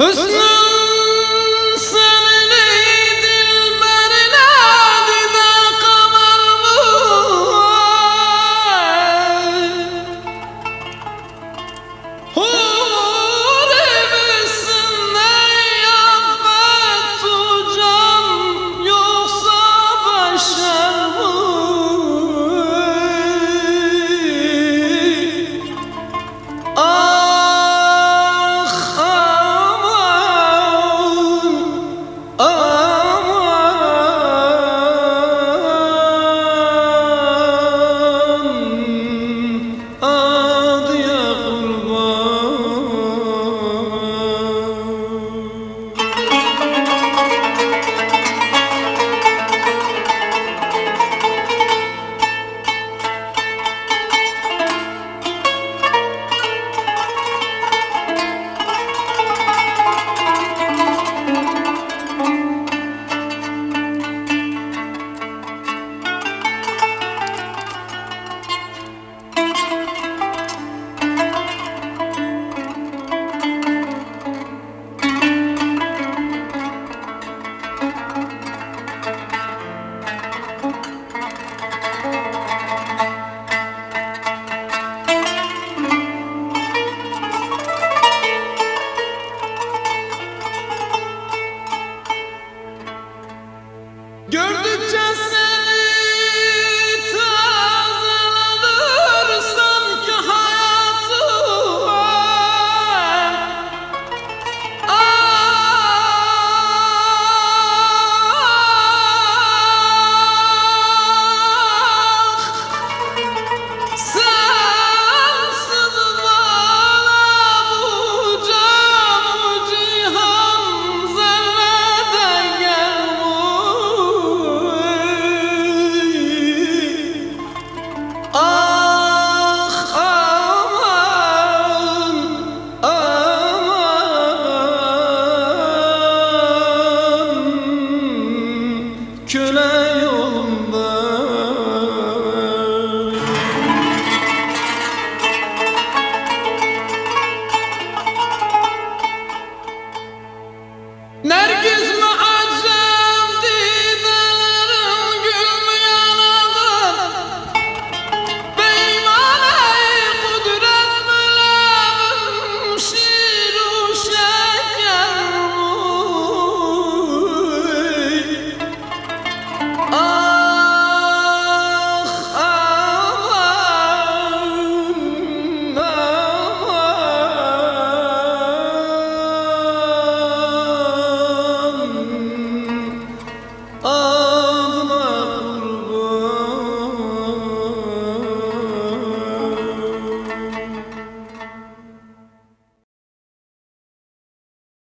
Hüsnü! Gördün Köle